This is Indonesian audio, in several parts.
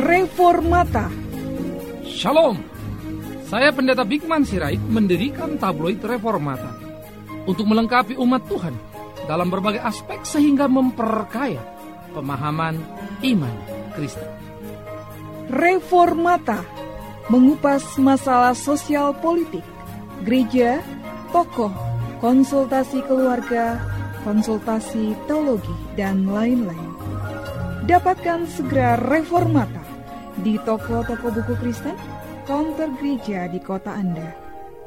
Reformata Shalom, saya Pendeta Bigman Sirait mendirikan tabloid Reformata untuk melengkapi umat Tuhan dalam berbagai aspek sehingga memperkaya pemahaman iman Kristen. Reformata mengupas masalah sosial politik, gereja, tokoh, konsultasi keluarga, konsultasi teologi, dan lain-lain. Dapatkan segera Reformata di toko-toko buku Kristen, counter gereja di kota Anda,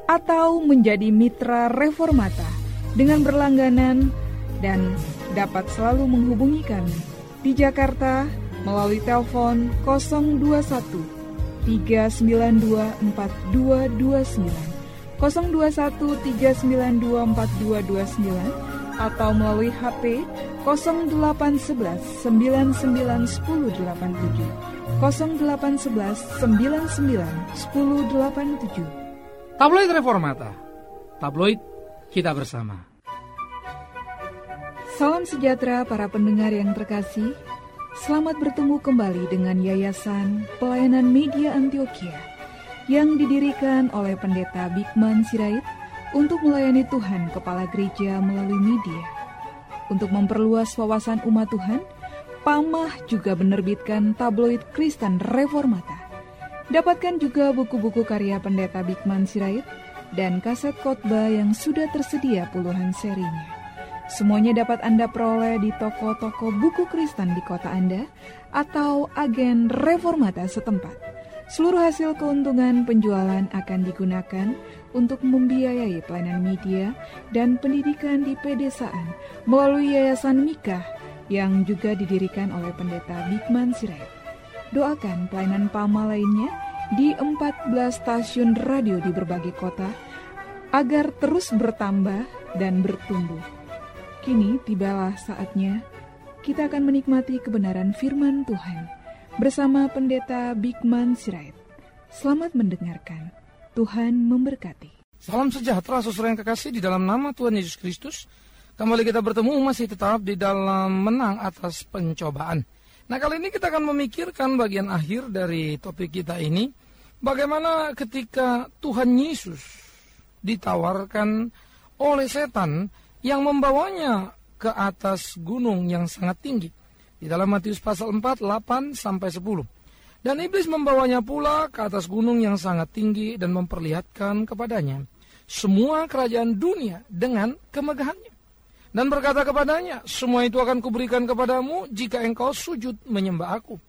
atau menjadi mitra Reformata dengan berlangganan dan dapat selalu menghubungi kami di Jakarta melalui telepon 021 392 4229 021 392 4229 atau melalui HP 0811 991087 0811 991087 Tabloid Reformata, tabloid kita bersama. Salam sejahtera para pendengar yang terkasih. Selamat bertemu kembali dengan Yayasan Pelayanan Media Antioquia yang didirikan oleh Pendeta Bigman Sirait untuk melayani Tuhan Kepala Gereja melalui media. Untuk memperluas wawasan umat Tuhan, Pamah juga menerbitkan tabloid Kristen Reformata. Dapatkan juga buku-buku karya Pendeta Bigman Sirait dan kaset khotbah yang sudah tersedia puluhan serinya. Semuanya dapat Anda peroleh di toko-toko buku Kristen di kota Anda atau agen reformata setempat. Seluruh hasil keuntungan penjualan akan digunakan untuk membiayai pelayanan media dan pendidikan di pedesaan melalui Yayasan Mikah yang juga didirikan oleh Pendeta Bigman Sirait. Doakan pelayanan PAMA lainnya di 14 stasiun radio di berbagai kota agar terus bertambah dan bertumbuh. Kini tibalah saatnya kita akan menikmati kebenaran firman Tuhan bersama Pendeta Bigman Sirait. Selamat mendengarkan. Tuhan memberkati. Salam sejahtera saudara yang kekasih di dalam nama Tuhan Yesus Kristus. Kembali kita bertemu masih tetap di dalam menang atas pencobaan. Nah kali ini kita akan memikirkan bagian akhir dari topik kita ini. Bagaimana ketika Tuhan Yesus ditawarkan oleh setan yang membawanya ke atas gunung yang sangat tinggi. Di dalam Matius pasal 4, 8 sampai 10. Dan iblis membawanya pula ke atas gunung yang sangat tinggi dan memperlihatkan kepadanya semua kerajaan dunia dengan kemegahannya. Dan berkata kepadanya, semua itu akan kuberikan kepadamu jika engkau sujud menyembah aku.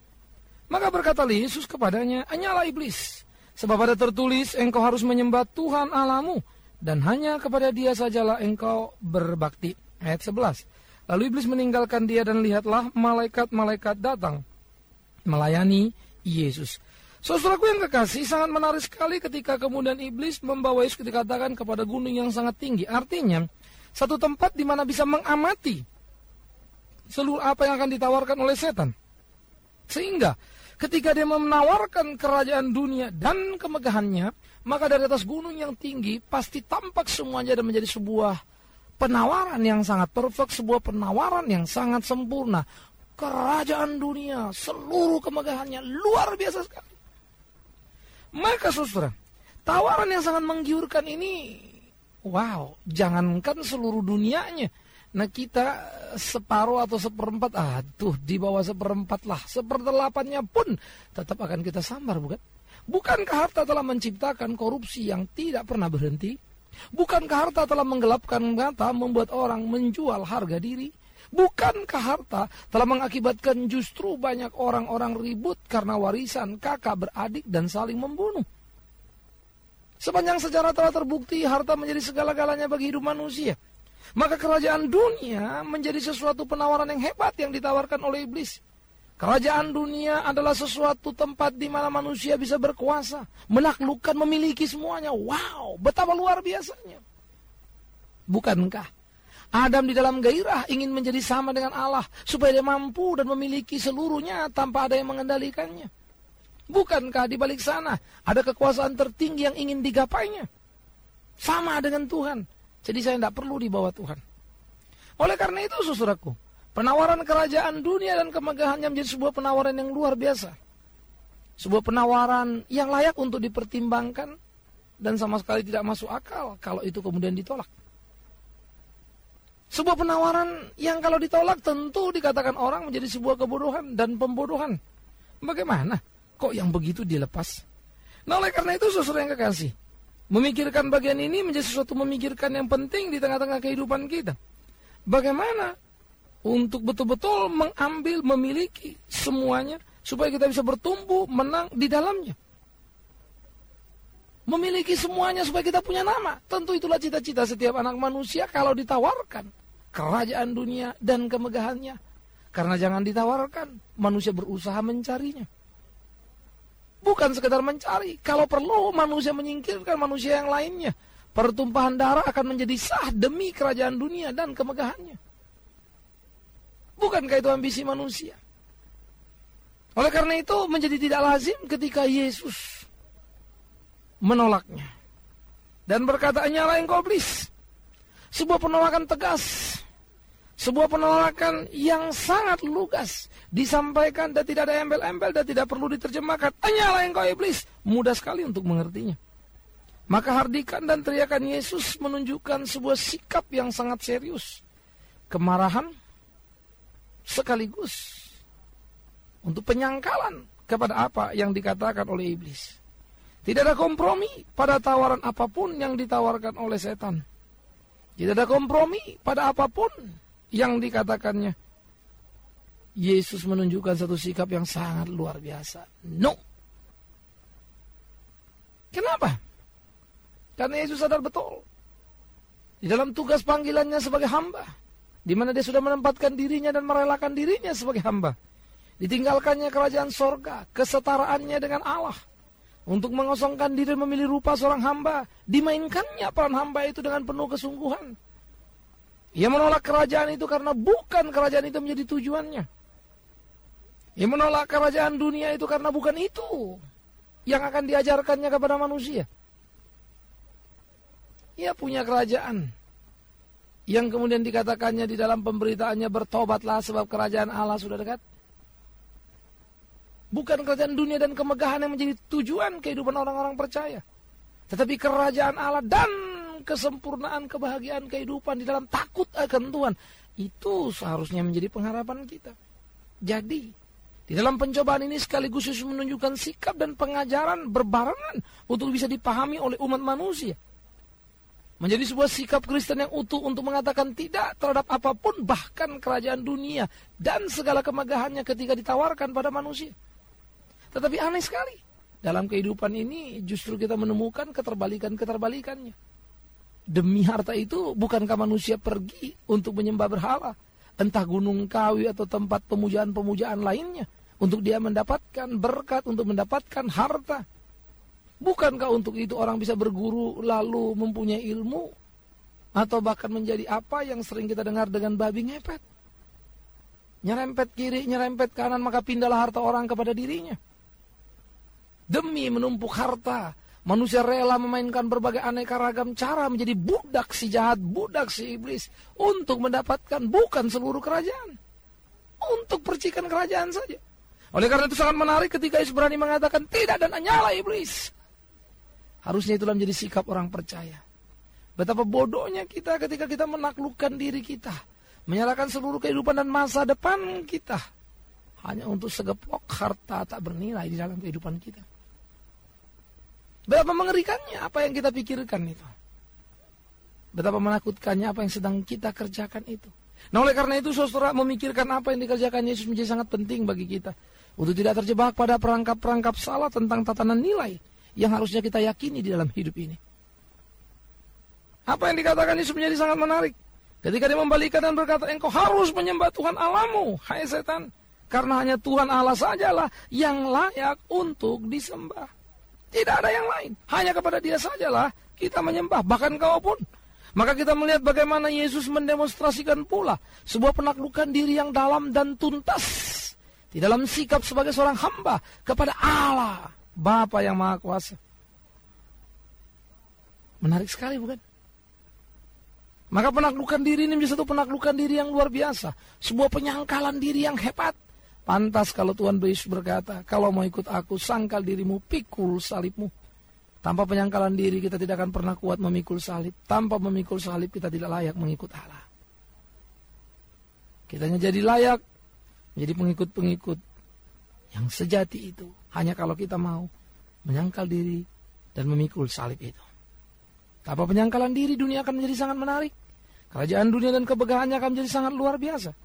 Maka berkata Yesus kepadanya, hanyalah iblis. Sebab ada tertulis, engkau harus menyembah Tuhan Allahmu dan hanya kepada dia sajalah engkau berbakti. Ayat 11. Lalu iblis meninggalkan dia dan lihatlah malaikat-malaikat datang melayani Yesus. Saudaraku yang kekasih sangat menarik sekali ketika kemudian iblis membawa Yesus dikatakan kepada gunung yang sangat tinggi. Artinya satu tempat di mana bisa mengamati seluruh apa yang akan ditawarkan oleh setan. Sehingga ketika dia menawarkan kerajaan dunia dan kemegahannya, maka dari atas gunung yang tinggi pasti tampak semuanya dan menjadi sebuah penawaran yang sangat perfect, sebuah penawaran yang sangat sempurna. Kerajaan dunia, seluruh kemegahannya luar biasa sekali. Maka saudara, tawaran yang sangat menggiurkan ini, wow, jangankan seluruh dunianya. Nah kita separuh atau seperempat, aduh di bawah seperempat lah, seperdelapannya pun tetap akan kita sambar bukan? Bukankah harta telah menciptakan korupsi yang tidak pernah berhenti? Bukankah harta telah menggelapkan mata membuat orang menjual harga diri? Bukankah harta telah mengakibatkan justru banyak orang-orang ribut karena warisan kakak beradik dan saling membunuh? Sepanjang sejarah telah terbukti harta menjadi segala-galanya bagi hidup manusia. Maka kerajaan dunia menjadi sesuatu penawaran yang hebat yang ditawarkan oleh iblis. Kerajaan dunia adalah sesuatu tempat di mana manusia bisa berkuasa, menaklukkan, memiliki semuanya. Wow, betapa luar biasanya. Bukankah Adam di dalam gairah ingin menjadi sama dengan Allah supaya dia mampu dan memiliki seluruhnya tanpa ada yang mengendalikannya? Bukankah di balik sana ada kekuasaan tertinggi yang ingin digapainya? Sama dengan Tuhan. Jadi saya tidak perlu di bawah Tuhan. Oleh karena itu saudaraku, penawaran kerajaan dunia dan kemegahannya menjadi sebuah penawaran yang luar biasa. Sebuah penawaran yang layak untuk dipertimbangkan dan sama sekali tidak masuk akal kalau itu kemudian ditolak. Sebuah penawaran yang kalau ditolak tentu dikatakan orang menjadi sebuah kebodohan dan pembodohan. Bagaimana? Kok yang begitu dilepas? Nah oleh karena itu saudara yang kekasih, memikirkan bagian ini menjadi sesuatu memikirkan yang penting di tengah-tengah kehidupan kita. Bagaimana untuk betul-betul mengambil, memiliki semuanya supaya kita bisa bertumbuh, menang di dalamnya. Memiliki semuanya supaya kita punya nama. Tentu itulah cita-cita setiap anak manusia kalau ditawarkan kerajaan dunia dan kemegahannya. Karena jangan ditawarkan, manusia berusaha mencarinya. Bukan sekedar mencari, kalau perlu manusia menyingkirkan manusia yang lainnya. Pertumpahan darah akan menjadi sah demi kerajaan dunia dan kemegahannya. Bukankah itu ambisi manusia? Oleh karena itu menjadi tidak lazim ketika Yesus menolaknya. Dan berkataannya lain iblis. Sebuah penolakan tegas. Sebuah penolakan yang sangat lugas. Disampaikan dan tidak ada embel-embel dan tidak perlu diterjemahkan. Hanyalah engkau iblis. Mudah sekali untuk mengertinya. Maka hardikan dan teriakan Yesus menunjukkan sebuah sikap yang sangat serius. Kemarahan sekaligus untuk penyangkalan kepada apa yang dikatakan oleh iblis. Tidak ada kompromi pada tawaran apa pun yang ditawarkan oleh setan. Tidak ada kompromi pada apa pun yang dikatakannya. Yesus menunjukkan satu sikap yang sangat luar biasa. No. Kenapa? Karena Yesus sadar betul. Di dalam tugas panggilannya sebagai hamba. Di mana dia sudah menempatkan dirinya dan merelakan dirinya sebagai hamba Ditinggalkannya kerajaan sorga, kesetaraannya dengan Allah. Untuk mengosongkan diri memilih rupa seorang hamba, dimainkannya peran hamba itu dengan penuh kesungguhan. Ia menolak kerajaan itu karena bukan kerajaan itu menjadi tujuannya. Ia menolak kerajaan dunia itu karena bukan itu yang akan diajarkannya kepada manusia. Ia punya kerajaan yang kemudian dikatakannya di dalam pemberitaannya bertobatlah sebab kerajaan Allah sudah dekat. Bukan kerajaan dunia dan kemegahan yang menjadi tujuan kehidupan orang-orang percaya. Tetapi kerajaan Allah dan kesempurnaan kebahagiaan kehidupan di dalam takut akan Tuhan. Itu seharusnya menjadi pengharapan kita. Jadi, di dalam pencobaan ini sekaligus Yesus menunjukkan sikap dan pengajaran berbarengan untuk bisa dipahami oleh umat manusia. Menjadi sebuah sikap Kristen yang utuh untuk mengatakan tidak terhadap apa pun bahkan kerajaan dunia dan segala kemegahannya ketika ditawarkan pada manusia. Tetapi aneh sekali. Dalam kehidupan ini justru kita menemukan keterbalikan-keterbalikannya. Demi harta itu bukankah manusia pergi untuk menyembah berhala. Entah gunung kawi atau tempat pemujaan-pemujaan lainnya. Untuk dia mendapatkan berkat, untuk mendapatkan harta. Bukankah untuk itu orang bisa berguru lalu mempunyai ilmu? Atau bahkan menjadi apa yang sering kita dengar dengan babi ngepet? Nyerempet kiri, nyerempet kanan, maka pindahlah harta orang kepada dirinya. Demi menumpuk harta, manusia rela memainkan berbagai aneka ragam cara menjadi budak si jahat, budak si iblis untuk mendapatkan bukan seluruh kerajaan. Untuk percikan kerajaan saja. Oleh karena itu sangat menarik ketika Yesus berani mengatakan tidak dan hanyalah iblis. Harusnya itulah menjadi sikap orang percaya. Betapa bodohnya kita ketika kita menaklukkan diri kita. Menyerahkan seluruh kehidupan dan masa depan kita. Hanya untuk segeplok harta tak bernilai di dalam kehidupan kita. Betapa mengerikannya apa yang kita pikirkan itu. Betapa menakutkannya apa yang sedang kita kerjakan itu. Nah oleh karena itu saudara memikirkan apa yang dikerjakan Yesus menjadi sangat penting bagi kita. Untuk tidak terjebak pada perangkap-perangkap salah tentang tatanan nilai yang harusnya kita yakini di dalam hidup ini. Apa yang dikatakan Yesus menjadi sangat menarik. Ketika dia membalikan dan berkata, engkau harus menyembah Tuhan Allahmu, hai setan. Karena hanya Tuhan Allah sajalah yang layak untuk disembah. Tidak ada yang lain. Hanya kepada dia sajalah kita menyembah. Bahkan kau pun. Maka kita melihat bagaimana Yesus mendemonstrasikan pula sebuah penaklukan diri yang dalam dan tuntas di dalam sikap sebagai seorang hamba kepada Allah, Bapa yang Maha Kuasa. Menarik sekali bukan? Maka penaklukan diri ini menjadi satu penaklukan diri yang luar biasa. Sebuah penyangkalan diri yang hebat. Pantas kalau Tuhan Yesus berkata, kalau mau ikut aku, sangkal dirimu, pikul salibmu. Tanpa penyangkalan diri kita tidak akan pernah kuat memikul salib. Tanpa memikul salib kita tidak layak mengikut Allah. Kita jadi layak menjadi pengikut-pengikut yang sejati itu. Hanya kalau kita mau menyangkal diri dan memikul salib itu. Tanpa penyangkalan diri dunia akan menjadi sangat menarik. Kerajaan dunia dan kebegahannya akan menjadi sangat luar biasa.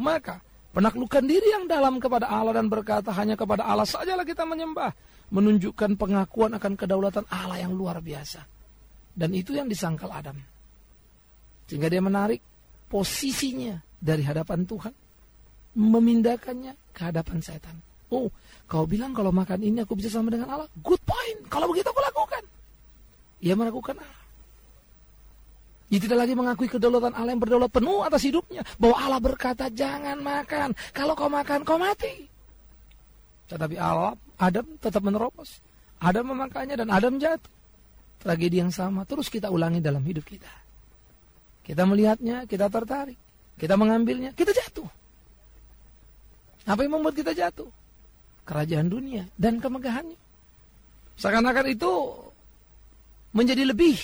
Maka penaklukan diri yang dalam kepada Allah dan berkata hanya kepada Allah sajalah kita menyembah. Menunjukkan pengakuan akan kedaulatan Allah yang luar biasa. Dan itu yang disangkal Adam. Sehingga dia menarik posisinya dari hadapan Tuhan. Memindahkannya ke hadapan setan. Oh, kau bilang kalau makan ini aku bisa sama dengan Allah. Good point. Kalau begitu aku lakukan. Ia melakukan Allah. Ia tidak lagi mengakui kedaulatan Allah yang berdaulat penuh atas hidupnya. Bahwa Allah berkata, jangan makan. Kalau kau makan, kau mati. Tetapi Allah, Adam tetap menerobos. Adam memakannya dan Adam jatuh. Tragedi yang sama terus kita ulangi dalam hidup kita. Kita melihatnya, kita tertarik. Kita mengambilnya, kita jatuh. Apa yang membuat kita jatuh? Kerajaan dunia dan kemegahannya. Seakan-akan itu menjadi lebih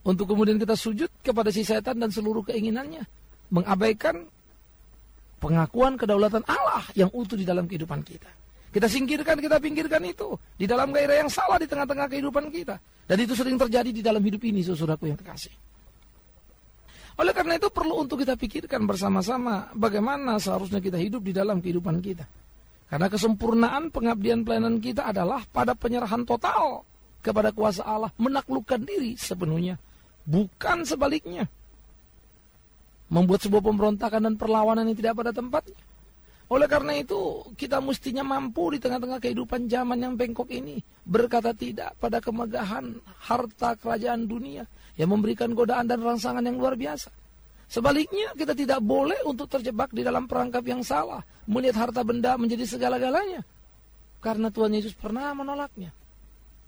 untuk kemudian kita sujud kepada si setan dan seluruh keinginannya. Mengabaikan pengakuan kedaulatan Allah yang utuh di dalam kehidupan kita. Kita singkirkan, kita pinggirkan itu. Di dalam gairah yang salah di tengah-tengah kehidupan kita. Dan itu sering terjadi di dalam hidup ini, saudaraku yang terkasih. Oleh karena itu perlu untuk kita pikirkan bersama-sama bagaimana seharusnya kita hidup di dalam kehidupan kita. Karena kesempurnaan pengabdian pelayanan kita adalah pada penyerahan total kepada kuasa Allah, menaklukkan diri sepenuhnya bukan sebaliknya. Membuat sebuah pemberontakan dan perlawanan yang tidak pada tempatnya. Oleh karena itu, kita mestinya mampu di tengah-tengah kehidupan zaman yang bengkok ini berkata tidak pada kemegahan harta kerajaan dunia yang memberikan godaan dan rangsangan yang luar biasa. Sebaliknya, kita tidak boleh untuk terjebak di dalam perangkap yang salah, melihat harta benda menjadi segala-galanya. Karena Tuhan Yesus pernah menolaknya.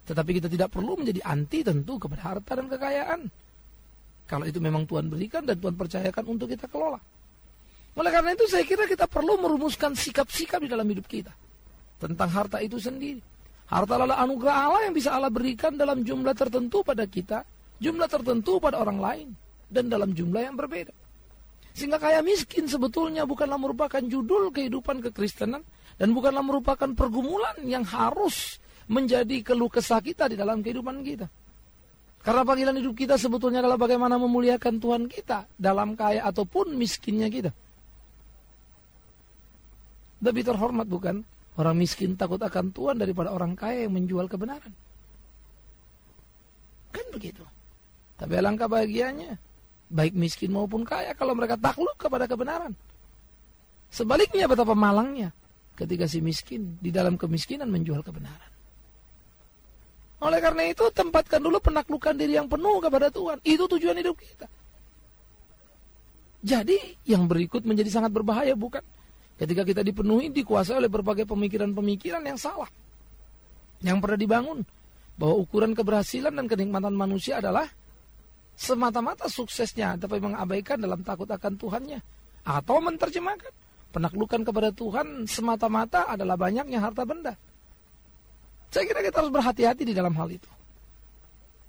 Tetapi kita tidak perlu menjadi anti tentu kepada harta dan kekayaan. Kalau itu memang Tuhan berikan dan Tuhan percayakan untuk kita kelola. Oleh karena itu saya kira kita perlu merumuskan sikap-sikap di dalam hidup kita. Tentang harta itu sendiri. Harta adalah anugerah Allah yang bisa Allah berikan dalam jumlah tertentu pada kita. Jumlah tertentu pada orang lain. Dan dalam jumlah yang berbeda. Sehingga kaya miskin sebetulnya bukanlah merupakan judul kehidupan kekristenan. Dan bukanlah merupakan pergumulan yang harus menjadi keluh kesah kita di dalam kehidupan kita. Karena panggilan hidup kita sebetulnya adalah bagaimana memuliakan Tuhan kita dalam kaya ataupun miskinnya kita. Lebih terhormat bukan? Orang miskin takut akan Tuhan daripada orang kaya yang menjual kebenaran. Kan begitu. Tapi alangkah bahagianya, baik miskin maupun kaya kalau mereka takluk kepada kebenaran. Sebaliknya betapa malangnya ketika si miskin di dalam kemiskinan menjual kebenaran. Oleh karena itu tempatkan dulu penaklukan diri yang penuh kepada Tuhan. Itu tujuan hidup kita. Jadi yang berikut menjadi sangat berbahaya bukan? Ketika kita dipenuhi dikuasai oleh berbagai pemikiran-pemikiran yang salah. Yang pernah dibangun. Bahwa ukuran keberhasilan dan kenikmatan manusia adalah semata-mata suksesnya tapi mengabaikan dalam takut akan Tuhannya. Atau menerjemahkan penaklukan kepada Tuhan semata-mata adalah banyaknya harta benda. Saya kira kita harus berhati-hati di dalam hal itu.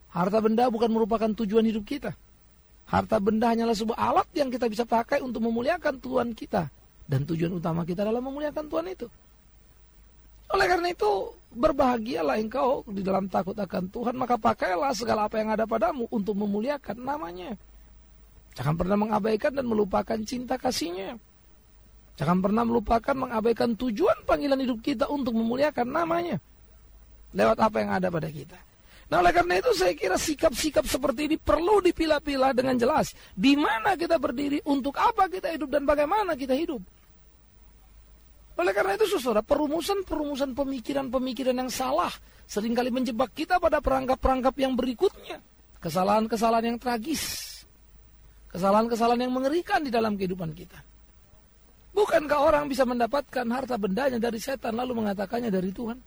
Harta benda bukan merupakan tujuan hidup kita. Harta benda hanyalah sebuah alat yang kita bisa pakai untuk memuliakan Tuhan kita. Dan tujuan utama kita adalah memuliakan Tuhan itu. Oleh karena itu, berbahagialah engkau di dalam takut akan Tuhan, maka pakailah segala apa yang ada padamu untuk memuliakan namanya. Jangan pernah mengabaikan dan melupakan cinta kasihnya. Jangan pernah melupakan mengabaikan tujuan panggilan hidup kita untuk memuliakan namanya lewat apa yang ada pada kita. Nah oleh karena itu saya kira sikap-sikap seperti ini perlu dipilah-pilah dengan jelas. Di mana kita berdiri, untuk apa kita hidup, dan bagaimana kita hidup. Oleh karena itu saudara, perumusan-perumusan pemikiran-pemikiran yang salah sering kali menjebak kita pada perangkap-perangkap yang berikutnya. Kesalahan-kesalahan yang tragis. Kesalahan-kesalahan yang mengerikan di dalam kehidupan kita. Bukankah orang bisa mendapatkan harta bendanya dari setan lalu mengatakannya dari Tuhan?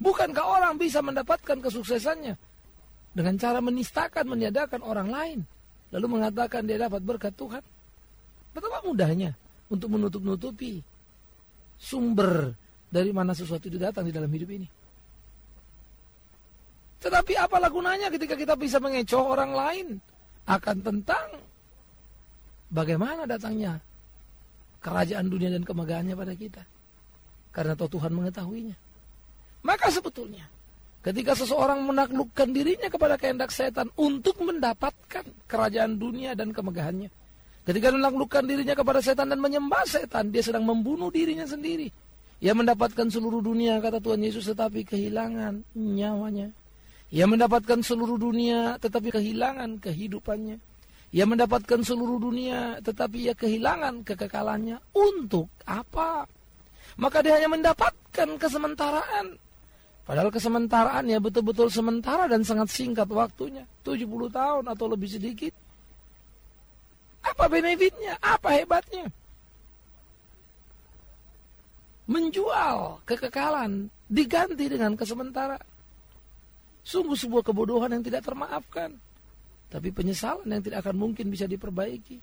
Bukankah orang bisa mendapatkan kesuksesannya dengan cara menistakan, meniadakan orang lain, lalu mengatakan dia dapat berkat Tuhan. Betapa mudahnya untuk menutup-nutupi sumber dari mana sesuatu itu datang di dalam hidup ini. Tetapi apalah gunanya ketika kita bisa mengecoh orang lain akan tentang bagaimana datangnya kerajaan dunia dan kemegahannya pada kita. Karena Tuhan mengetahuinya. Maka sebetulnya ketika seseorang menaklukkan dirinya kepada kehendak setan untuk mendapatkan kerajaan dunia dan kemegahannya. Ketika menaklukkan dirinya kepada setan dan menyembah setan, dia sedang membunuh dirinya sendiri. Ia mendapatkan seluruh dunia, kata Tuhan Yesus, tetapi kehilangan nyawanya. Ia mendapatkan seluruh dunia, tetapi kehilangan kehidupannya. Ia mendapatkan seluruh dunia, tetapi ia kehilangan kekekalannya. Untuk apa? Maka dia hanya mendapatkan kesementaraan. Padahal kesementaraan ya betul-betul sementara dan sangat singkat waktunya. 70 tahun atau lebih sedikit. Apa benefitnya? Apa hebatnya? Menjual kekekalan diganti dengan kesementara. Sungguh sebuah kebodohan yang tidak termaafkan. Tapi penyesalan yang tidak akan mungkin bisa diperbaiki.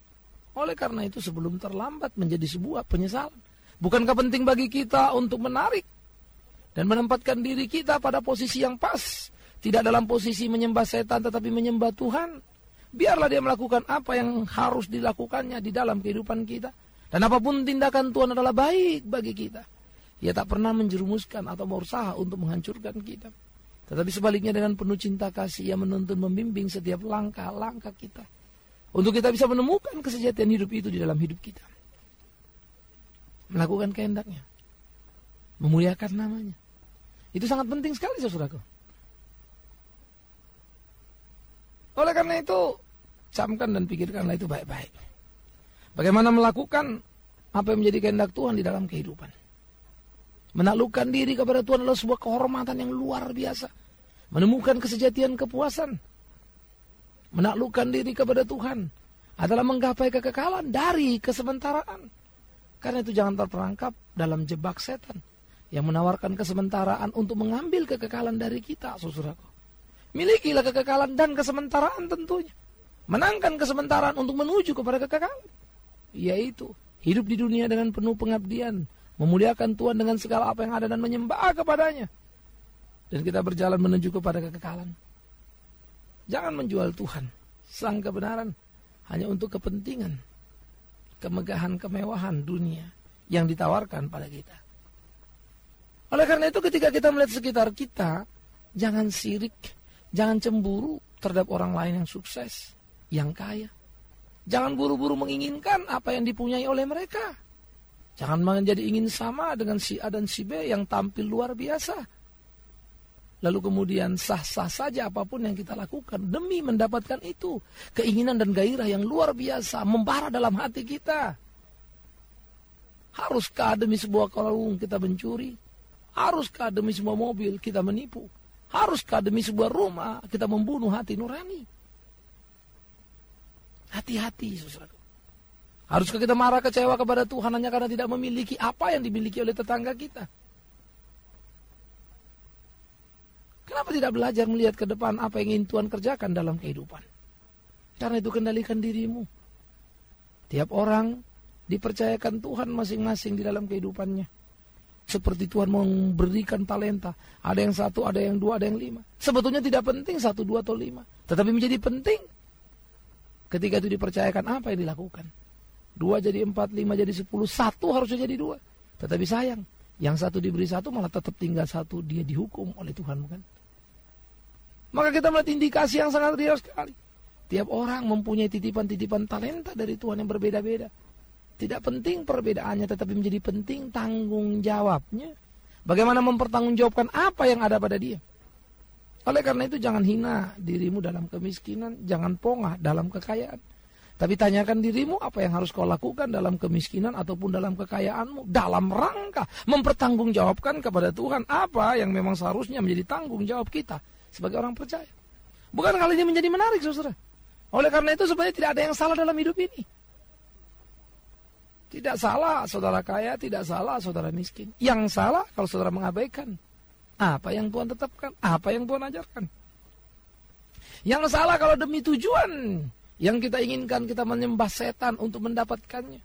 Oleh karena itu sebelum terlambat menjadi sebuah penyesalan. Bukankah penting bagi kita untuk menarik dan menempatkan diri kita pada posisi yang pas. Tidak dalam posisi menyembah setan tetapi menyembah Tuhan. Biarlah dia melakukan apa yang harus dilakukannya di dalam kehidupan kita. Dan apa pun tindakan Tuhan adalah baik bagi kita. Ia tak pernah menjerumuskan atau berusaha untuk menghancurkan kita. Tetapi sebaliknya dengan penuh cinta kasih ia menuntun membimbing setiap langkah-langkah kita. Untuk kita bisa menemukan kesejatian hidup itu di dalam hidup kita. Melakukan kehendaknya. Memuliakan namanya. Itu sangat penting sekali saudaraku. Oleh karena itu, camkan dan pikirkanlah itu baik-baik. Bagaimana melakukan apa yang menjadi kehendak Tuhan di dalam kehidupan. Menaklukkan diri kepada Tuhan adalah sebuah kehormatan yang luar biasa. Menemukan kesejatian kepuasan. Menaklukkan diri kepada Tuhan adalah menggapai kekekalan dari kesementaraan. Karena itu jangan terperangkap dalam jebak setan yang menawarkan kesementaraan untuk mengambil kekekalan dari kita, saudaraku. Milikilah kekekalan dan kesementaraan tentunya. Menangkan kesementaraan untuk menuju kepada kekekalan. Yaitu hidup di dunia dengan penuh pengabdian. Memuliakan Tuhan dengan segala apa yang ada dan menyembah kepadanya. Dan kita berjalan menuju kepada kekekalan. Jangan menjual Tuhan. Sang kebenaran hanya untuk kepentingan. Kemegahan, kemewahan dunia yang ditawarkan pada kita. Oleh karena itu ketika kita melihat sekitar kita, jangan sirik, jangan cemburu terhadap orang lain yang sukses yang kaya. Jangan buru-buru menginginkan apa yang dipunyai oleh mereka. Jangan menjadi ingin sama dengan si A dan si B yang tampil luar biasa. Lalu kemudian sah-sah saja apa pun yang kita lakukan demi mendapatkan itu. Keinginan dan gairah yang luar biasa membara dalam hati kita. Haruskah demi sebuah kalung kita mencuri? Haruskah demi sebuah mobil kita menipu? Haruskah demi sebuah rumah kita membunuh hati nurani? Hati-hati, saudara. Haruskah kita marah kecewa kepada Tuhan hanya karena tidak memiliki apa yang dimiliki oleh tetangga kita? Kenapa tidak belajar melihat ke depan apa yang ingin Tuhan kerjakan dalam kehidupan? Karena itu kendalikan dirimu. Tiap orang dipercayakan Tuhan masing-masing di dalam kehidupannya. Seperti Tuhan memberikan talenta. Ada yang satu, ada yang dua, ada yang lima. Sebetulnya tidak penting satu, dua, atau lima. Tetapi menjadi penting Ketika itu dipercayakan apa yang dilakukan? Dua jadi empat, lima jadi sepuluh, satu harusnya jadi dua. Tetapi sayang, yang satu diberi satu malah tetap tinggal satu, dia dihukum oleh Tuhan bukan? Maka kita melihat indikasi yang sangat real sekali. Tiap orang mempunyai titipan-titipan talenta dari Tuhan yang berbeda-beda. Tidak penting perbedaannya, tetapi menjadi penting tanggung jawabnya. Bagaimana mempertanggungjawabkan apa yang ada pada dia. Oleh karena itu jangan hina dirimu dalam kemiskinan, jangan pongah dalam kekayaan. Tapi tanyakan dirimu apa yang harus kau lakukan dalam kemiskinan ataupun dalam kekayaanmu. Dalam rangka mempertanggungjawabkan kepada Tuhan apa yang memang seharusnya menjadi tanggung jawab kita sebagai orang percaya. Bukan kali ini menjadi menarik saudara. Oleh karena itu sebenarnya tidak ada yang salah dalam hidup ini. Tidak salah saudara kaya, tidak salah saudara miskin. Yang salah kalau saudara mengabaikan apa yang Tuhan tetapkan, apa yang Tuhan ajarkan. Yang salah kalau demi tujuan yang kita inginkan kita menyembah setan untuk mendapatkannya.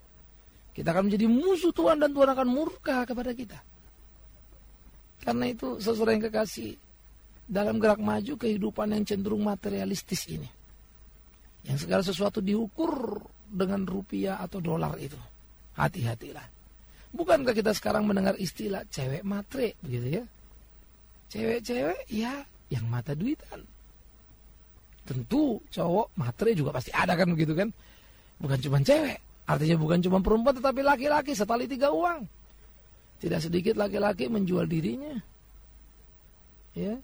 Kita akan menjadi musuh Tuhan dan Tuhan akan murka kepada kita. Karena itu sesuatu yang kekasih dalam gerak maju kehidupan yang cenderung materialistis ini. Yang segala sesuatu diukur dengan rupiah atau dolar itu. Hati-hatilah. Bukankah kita sekarang mendengar istilah cewek matre begitu ya? Cewek-cewek ya yang mata duitan. Tentu cowok matre juga pasti ada kan begitu kan? Bukan cuma cewek, artinya bukan cuma perempuan tetapi laki-laki setali tiga uang. Tidak sedikit laki-laki menjual dirinya. Ya.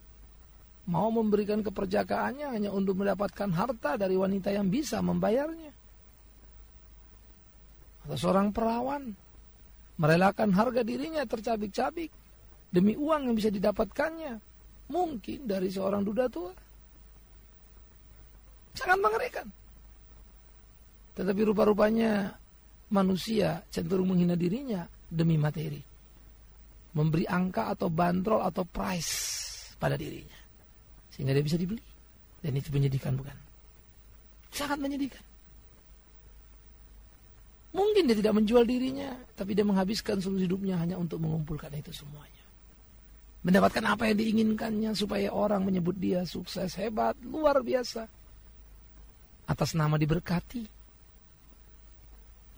Mau memberikan keperjakaannya hanya untuk mendapatkan harta dari wanita yang bisa membayarnya. Atau seorang perawan merelakan harga dirinya tercabik-cabik demi uang yang bisa didapatkannya. Mungkin dari seorang duda tua. Sangat mengerikan. Tetapi rupa-rupanya manusia cenderung menghina dirinya demi materi. Memberi angka atau bandrol atau price pada dirinya. Sehingga dia bisa dibeli. Dan itu menyedihkan bukan? Sangat menyedihkan. Mungkin dia tidak menjual dirinya, tapi dia menghabiskan seluruh hidupnya hanya untuk mengumpulkan itu semuanya. Mendapatkan apa yang diinginkannya supaya orang menyebut dia sukses, hebat, luar biasa atas nama diberkati,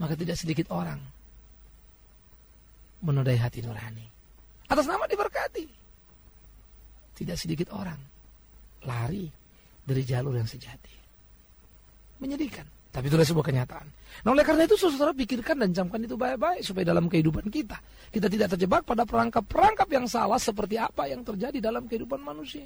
maka tidak sedikit orang menodai hati nurani. Atas nama diberkati, tidak sedikit orang lari dari jalur yang sejati. Menyedihkan, tapi itulah sebuah kenyataan. Nah oleh karena itu saudara pikirkan dan camkan itu baik-baik supaya dalam kehidupan kita kita tidak terjebak pada perangkap-perangkap yang salah seperti apa yang terjadi dalam kehidupan manusia.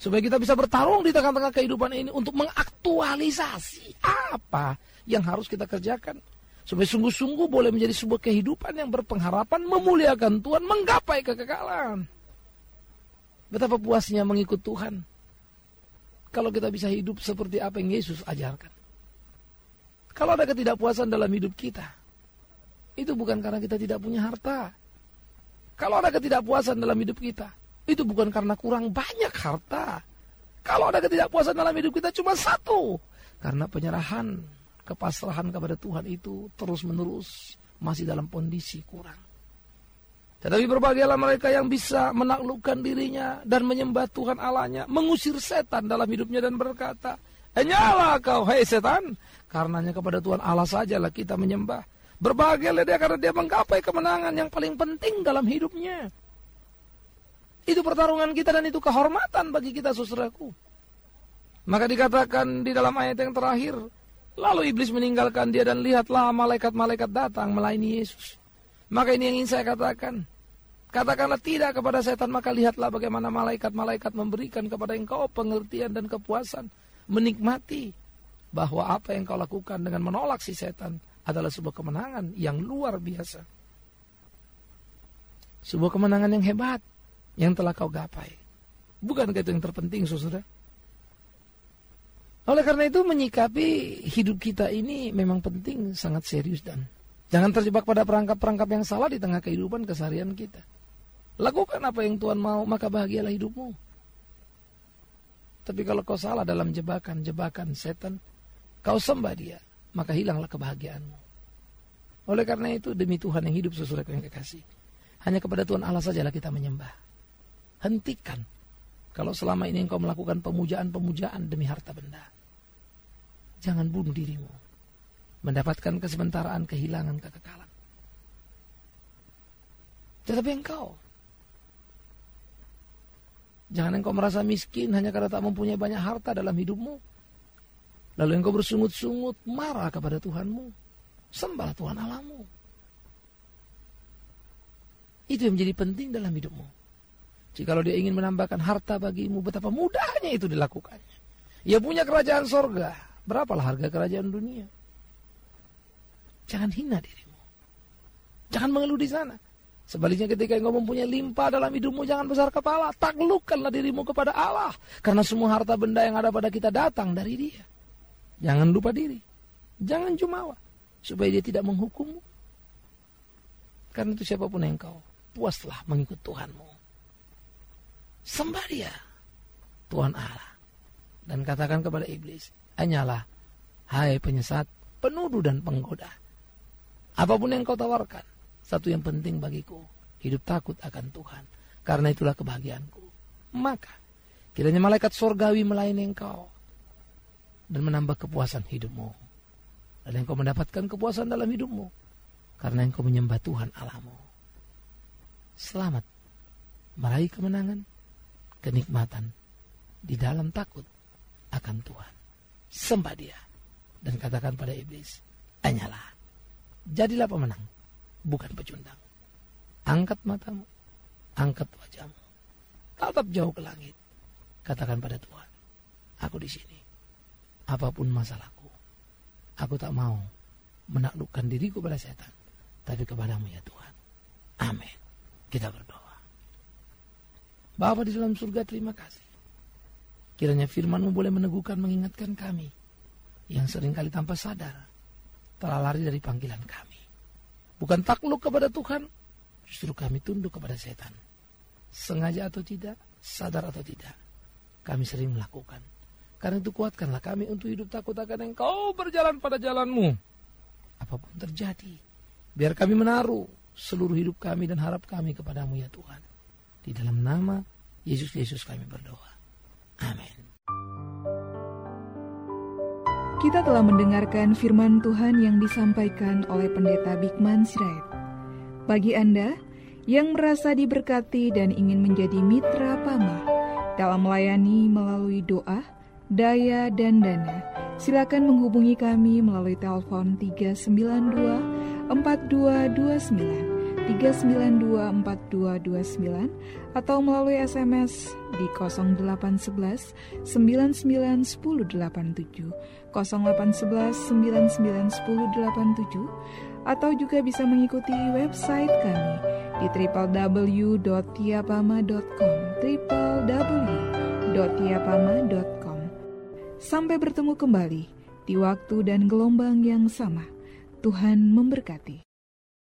Supaya kita bisa bertarung di tengah-tengah kehidupan ini untuk mengaktualisasi apa yang harus kita kerjakan. Supaya sungguh-sungguh boleh menjadi sebuah kehidupan yang berpengharapan memuliakan Tuhan, menggapai kekekalan. Betapa puasnya mengikut Tuhan. Kalau kita bisa hidup seperti apa yang Yesus ajarkan. Kalau ada ketidakpuasan dalam hidup kita, itu bukan karena kita tidak punya harta. Kalau ada ketidakpuasan dalam hidup kita, itu bukan karena kurang banyak harta. Kalau ada ketidakpuasan dalam hidup kita cuma satu. Karena penyerahan, kepasrahan kepada Tuhan itu terus menerus masih dalam kondisi kurang. Tetapi berbahagialah mereka yang bisa menaklukkan dirinya dan menyembah Tuhan Allahnya, mengusir setan dalam hidupnya dan berkata, Enyalah kau, hei setan, karenanya kepada Tuhan Allah sajalah kita menyembah. Berbahagialah dia karena dia menggapai kemenangan yang paling penting dalam hidupnya. Itu pertarungan kita dan itu kehormatan bagi kita saudaraku. Maka dikatakan di dalam ayat yang terakhir, lalu iblis meninggalkan dia dan lihatlah malaikat-malaikat datang melayani Yesus. Maka ini yang ingin saya katakan. Katakanlah tidak kepada setan, maka lihatlah bagaimana malaikat-malaikat memberikan kepada engkau pengertian dan kepuasan. Menikmati bahwa apa yang kau lakukan dengan menolak si setan adalah sebuah kemenangan yang luar biasa. Sebuah kemenangan yang hebat yang telah kau gapai. Bukankah itu yang terpenting, saudara? Oleh karena itu menyikapi hidup kita ini memang penting, sangat serius dan jangan terjebak pada perangkap-perangkap yang salah di tengah kehidupan keseharian kita. Lakukan apa yang Tuhan mau, maka bahagialah hidupmu. Tapi kalau kau salah dalam jebakan-jebakan setan, kau sembah dia, maka hilanglah kebahagiaanmu. Oleh karena itu, demi Tuhan yang hidup sesuai yang kekasih, hanya kepada Tuhan Allah sajalah kita menyembah. Hentikan. Kalau selama ini engkau melakukan pemujaan-pemujaan demi harta benda. Jangan bunuh dirimu. Mendapatkan kesementaraan kehilangan kekekalan. Tetapi engkau. Jangan engkau merasa miskin hanya karena tak mempunyai banyak harta dalam hidupmu. Lalu engkau bersungut-sungut marah kepada Tuhanmu. Sembah Tuhan Allahmu. Itu yang menjadi penting dalam hidupmu. Jikalau dia ingin menambahkan harta bagimu, betapa mudahnya itu dilakukannya. Ia punya kerajaan sorga. Berapalah harga kerajaan dunia? Jangan hina dirimu. Jangan mengeluh di sana. Sebaliknya ketika engkau mempunyai limpah dalam hidupmu, jangan besar kepala. Taklukkanlah dirimu kepada Allah. Karena semua harta benda yang ada pada kita datang dari dia. Jangan lupa diri. Jangan jumawa. Supaya dia tidak menghukummu. Karena itu siapa pun engkau, puaslah mengikut Tuhanmu. Sembah dia. Tuhan Allah. dan katakan kepada iblis, hanyalah, hai penyesat, penuduh dan penggoda. Apa pun yang kau tawarkan, satu yang penting bagiku, hidup takut akan Tuhan. Karena itulah kebahagiaanku. Maka, kiranya malaikat sorgawi melayani engkau dan menambah kepuasan hidupmu. Dan engkau mendapatkan kepuasan dalam hidupmu karena engkau menyembah Tuhan Allahmu. Selamat meraih kemenangan, kenikmatan di dalam takut akan Tuhan. Sembah dia dan katakan pada iblis, hanyalah jadilah pemenang, bukan pecundang. Angkat matamu, angkat wajahmu, tatap jauh ke langit. Katakan pada Tuhan, aku di sini. Apa pun masalahku, aku tak mau menaklukkan diriku pada setan, tapi kepadamu ya Tuhan. Amin. Kita berdoa. Bapa di dalam surga terima kasih. Kiranya firmanmu boleh meneguhkan mengingatkan kami yang sering kali tanpa sadar telah lari dari panggilan kami. Bukan takluk kepada Tuhan, justru kami tunduk kepada setan. Sengaja atau tidak, sadar atau tidak, kami sering melakukan. Karena itu kuatkanlah kami untuk hidup takut akan engkau berjalan pada jalanmu. Apa pun terjadi, biar kami menaruh seluruh hidup kami dan harap kami kepadamu ya Tuhan. Di dalam nama Yesus Yesus kami berdoa. Amin. Kita telah mendengarkan firman Tuhan yang disampaikan oleh Pendeta Bikman Sirait. Bagi Anda yang merasa diberkati dan ingin menjadi mitra Pama dalam melayani melalui doa, daya, dan dana, silakan menghubungi kami melalui telepon 392 4229 3924229 atau melalui SMS di 0811 991087 0811 991087 atau juga bisa mengikuti website kami di www.tiapama.com www.tiapama.com Sampai bertemu kembali di waktu dan gelombang yang sama. Tuhan memberkati.